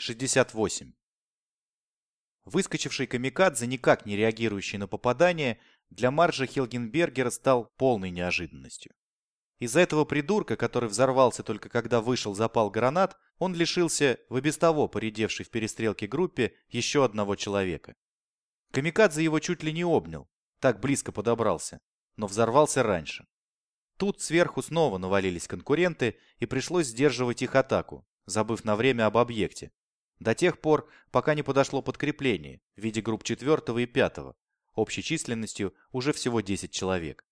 68. Выскочивший камикадзе, никак не реагирующий на попадание, для Маржа Хилгенбергера стал полной неожиданностью. Из-за этого придурка, который взорвался только когда вышел запал гранат, он лишился в без того поредевшей в перестрелке группе еще одного человека. Камикадзе его чуть ли не обнял, так близко подобрался, но взорвался раньше. Тут сверху снова навалились конкуренты, и пришлось сдерживать их атаку, забыв на время об объекте. До тех пор, пока не подошло подкрепление в виде групп 4 и 5, общей численностью уже всего 10 человек.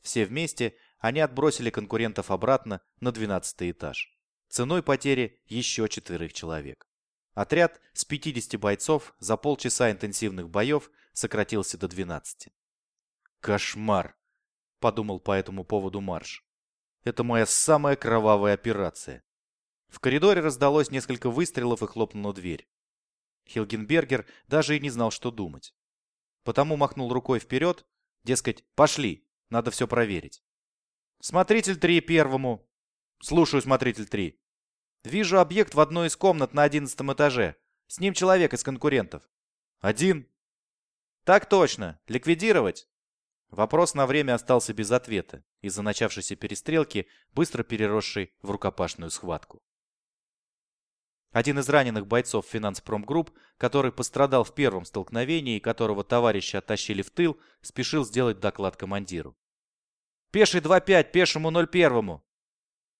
Все вместе они отбросили конкурентов обратно на 12 этаж. Ценой потери еще четверых человек. Отряд с 50 бойцов за полчаса интенсивных боев сократился до 12. «Кошмар!» – подумал по этому поводу Марш. «Это моя самая кровавая операция». В коридоре раздалось несколько выстрелов и хлопнула дверь. Хилгенбергер даже и не знал, что думать. Потому махнул рукой вперед, дескать, пошли, надо все проверить. Смотритель 3 первому. Слушаю, смотритель 3. Вижу объект в одной из комнат на одиннадцатом этаже. С ним человек из конкурентов. Один? Так точно. Ликвидировать? Вопрос на время остался без ответа из-за начавшейся перестрелки, быстро переросшей в рукопашную схватку. Один из раненых бойцов финанспромгрупп, который пострадал в первом столкновении и которого товарищи оттащили в тыл, спешил сделать доклад командиру. Пеший 2-5, пешему 0-1.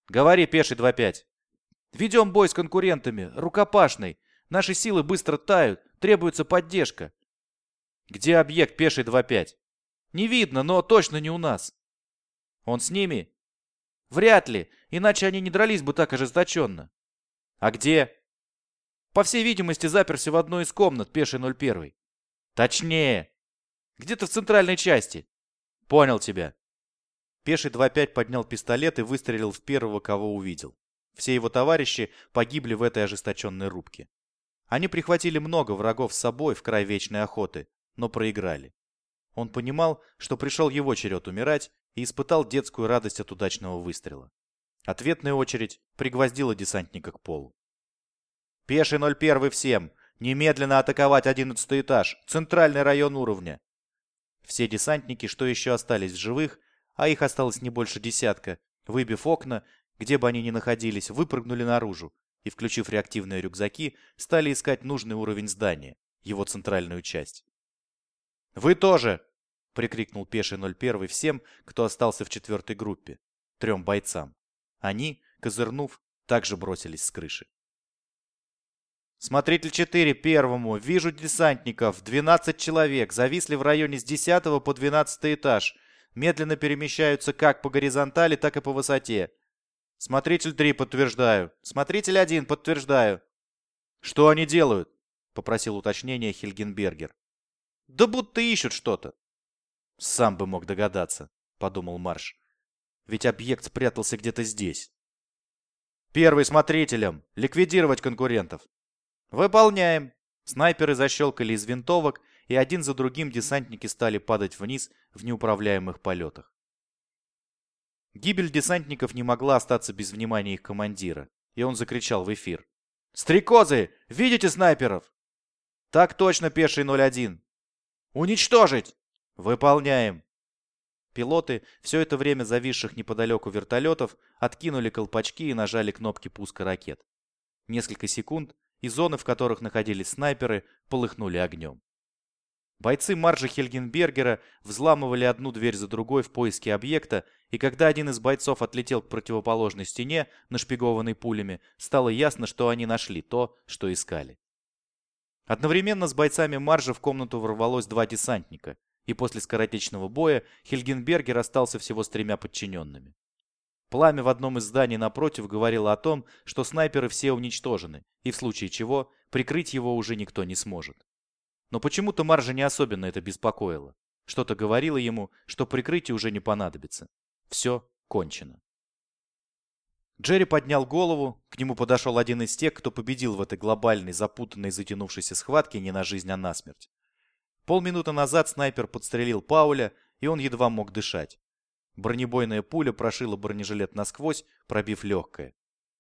Говори, пеший 2-5. Ведем бой с конкурентами, рукопашный. Наши силы быстро тают, требуется поддержка. Где объект пеший 2-5? Не видно, но точно не у нас. Он с ними? Вряд ли, иначе они не дрались бы так ожесточенно. А где? По всей видимости, заперся в одной из комнат пеший 01. Точнее. Где-то в центральной части. Понял тебя. Пеший 2-5 поднял пистолет и выстрелил в первого, кого увидел. Все его товарищи погибли в этой ожесточенной рубке. Они прихватили много врагов с собой в край вечной охоты, но проиграли. Он понимал, что пришел его черед умирать и испытал детскую радость от удачного выстрела. Ответная очередь пригвоздила десантника к полу. «Пеший 01 всем! Немедленно атаковать одиннадцатый этаж! Центральный район уровня!» Все десантники, что еще остались в живых, а их осталось не больше десятка, выбив окна, где бы они ни находились, выпрыгнули наружу и, включив реактивные рюкзаки, стали искать нужный уровень здания, его центральную часть. «Вы тоже!» — прикрикнул пеший 01 всем, кто остался в четвертой группе, трем бойцам. Они, козырнув, также бросились с крыши. «Смотритель 4 первому. Вижу десантников. 12 человек. Зависли в районе с 10 по 12 этаж медленно перемещаются как по горизонтали, так и по высоте. Смотритель 3 подтверждаю. Смотритель 1 подтверждаю. Что они делают? Попросил уточнения Хильгенбергер. Да будто ищут что-то. Сам бы мог догадаться, подумал Марш. Ведь объект спрятался где-то здесь. Первый смотрителем. Ликвидировать конкурентов. Выполняем. Снайперы защелкали из винтовок, и один за другим десантники стали падать вниз в неуправляемых полетах. Гибель десантников не могла остаться без внимания их командира, и он закричал в эфир. «Стрекозы! Видите снайперов?» «Так точно, пеший 01!» «Уничтожить!» «Выполняем!» Пилоты, все это время зависших неподалеку вертолетов, откинули колпачки и нажали кнопки пуска ракет. Несколько секунд, и зоны, в которых находились снайперы, полыхнули огнем. Бойцы Маржа Хельгенбергера взламывали одну дверь за другой в поиске объекта, и когда один из бойцов отлетел к противоположной стене, нашпигованной пулями, стало ясно, что они нашли то, что искали. Одновременно с бойцами Маржа в комнату ворвалось два десантника, и после скоротечного боя Хельгенбергер остался всего с тремя подчиненными. Пламя в одном из зданий напротив говорило о том, что снайперы все уничтожены, и в случае чего прикрыть его уже никто не сможет. Но почему-то Маржа не особенно это беспокоило. Что-то говорило ему, что прикрытие уже не понадобится. Все кончено. Джерри поднял голову, к нему подошел один из тех, кто победил в этой глобальной, запутанной, затянувшейся схватке не на жизнь, а на смерть. Полминуты назад снайпер подстрелил Пауля, и он едва мог дышать. Бронебойная пуля прошила бронежилет насквозь, пробив легкое.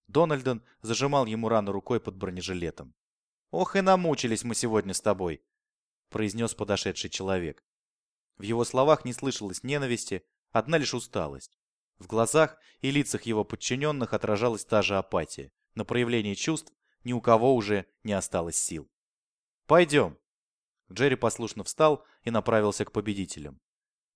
Дональден зажимал ему рану рукой под бронежилетом. «Ох и намучились мы сегодня с тобой», — произнес подошедший человек. В его словах не слышалось ненависти, одна лишь усталость. В глазах и лицах его подчиненных отражалась та же апатия. На проявление чувств ни у кого уже не осталось сил. «Пойдем». Джерри послушно встал и направился к победителям.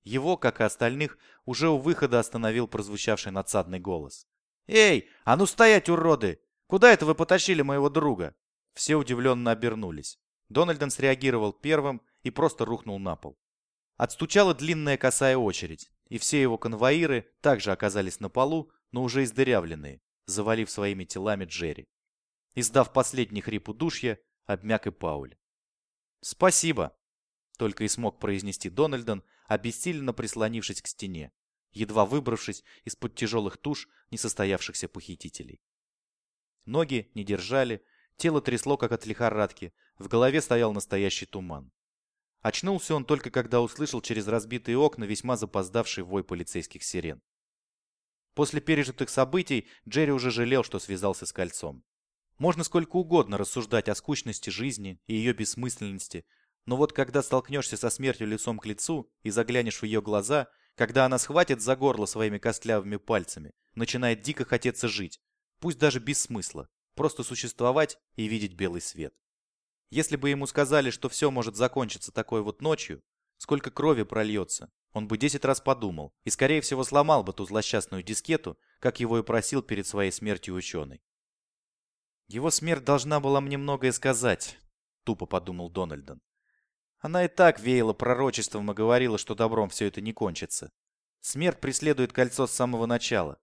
Его, как и остальных, уже у выхода остановил прозвучавший надсадный голос. «Эй, а ну стоять, уроды! Куда это вы потащили моего друга?» Все удивленно обернулись. Дональден среагировал первым и просто рухнул на пол. Отстучала длинная косая очередь, и все его конвоиры также оказались на полу, но уже издырявленные, завалив своими телами Джерри. Издав последний хрип удушья, обмяк и Пауль. «Спасибо!» — только и смог произнести Дональден, обессиленно прислонившись к стене, едва выбравшись из-под тяжелых туш несостоявшихся похитителей. Ноги не держали, тело трясло, как от лихорадки, в голове стоял настоящий туман. Очнулся он только когда услышал через разбитые окна весьма запоздавший вой полицейских сирен. После пережитых событий Джерри уже жалел, что связался с кольцом. Можно сколько угодно рассуждать о скучности жизни и ее бессмысленности, но вот когда столкнешься со смертью лицом к лицу и заглянешь в ее глаза, когда она схватит за горло своими костлявыми пальцами, начинает дико хотеться жить, пусть даже без смысла, просто существовать и видеть белый свет. Если бы ему сказали, что все может закончиться такой вот ночью, сколько крови прольется, он бы десять раз подумал и, скорее всего, сломал бы ту злосчастную дискету, как его и просил перед своей смертью ученый. «Его смерть должна была мне многое сказать», — тупо подумал Дональдон. Она и так веяла пророчеством и говорила, что добром все это не кончится. Смерть преследует кольцо с самого начала.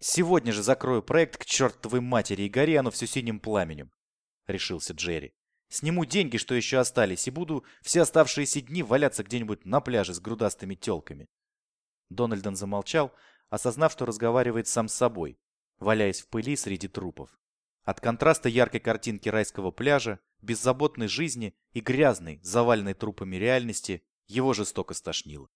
Сегодня же закрою проект к чертовой матери и гори оно все синим пламенем, — решился Джерри. Сниму деньги, что еще остались, и буду все оставшиеся дни валяться где-нибудь на пляже с грудастыми телками. Дональдон замолчал, осознав, что разговаривает сам с собой, валяясь в пыли среди трупов. От контраста яркой картинки райского пляжа, беззаботной жизни и грязной, заваленной трупами реальности, его жестоко стошнило.